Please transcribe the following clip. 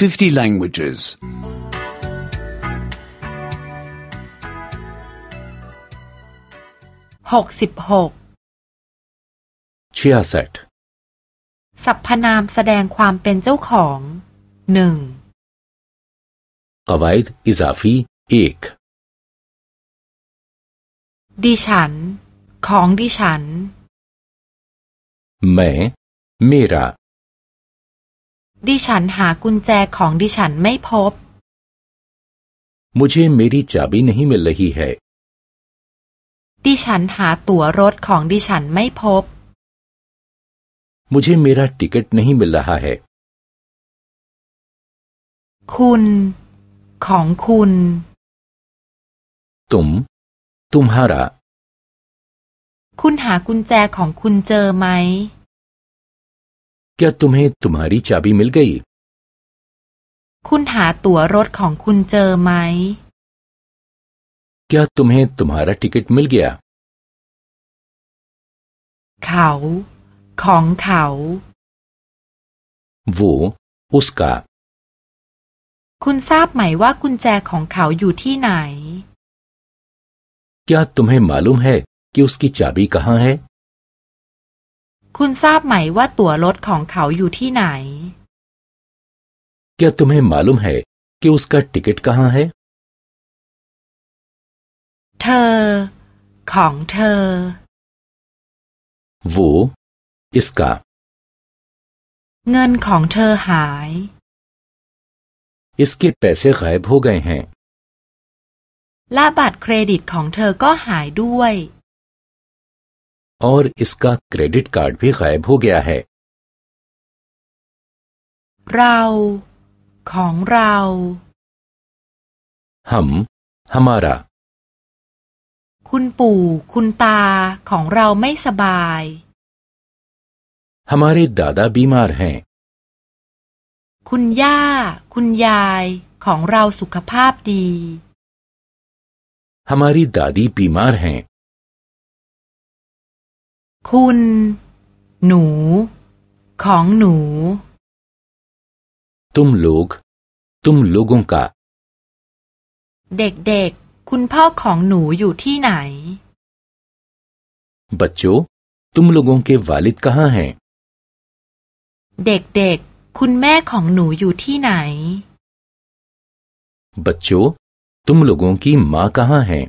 50 languages. หกสิบหก छियासठ สรรพนามแสดงความเป็นเจ้าของหนึ่ง कवायद इजाफी एक ดิฉัน ของดิฉัน मैं मेरा ดิฉันหากุญแจของดิฉันไม่พบ मुझे मेरी चाबी नहीं मिल रही है ดิฉันหาตั๋วรถของดิฉันไม่พบ मुझे मेरा टिकट नहीं मिल रहा है คุณ ของคุณ तुम तुम्हारा คุณหากุญแจของคุณเจอไหม क्या तुम्हें तुम्हारी चाबी मिल गई คุณหาตั๋วรถของคุณเจอไหม क्या तुम्हें तुम्हारा टिकट मिल गया เขา ของเขา वो उसका คุณทราบไหมว่ากุญแจของเขาอยู่ที่ไหน क्या तुम्हें मालूम है कि उसकी चाबी कहाँ है คุณทราบไหมว่าตั๋วรถของเขาอยู่ที่ไหน क्या तुम्हें मालूम है कि उसका टिकट कहाँ है เธอ ของเธอ वो इसका เงินของเธอหาย इसके पैसे गायब हो गए हैं และบัตรเครดิตของเธอก็หายด้วย और इसका क्रेडिट कार्ड भी गायब हो गया है เรา ของเรา हम हमारा คุณปู่ คุณตา ของเราไม่สบาย हमारे दादा बीमार हैं คุณย่า คุณยาย ของเราสุขภาพดี हमारी दादी बीमार हैं คุณ หนู ของหนู तुम लोग तुम लोगों का เด็กๆ คุณพ่อของหนูอยู่ที่ไหน बच्चों तुम लोगों के वालिद कहाँ हैं เด็กๆ คุณแม่ของหนูอยู่ที่ไหน बच्चों तुम लोगों की माँ कहाँ हैं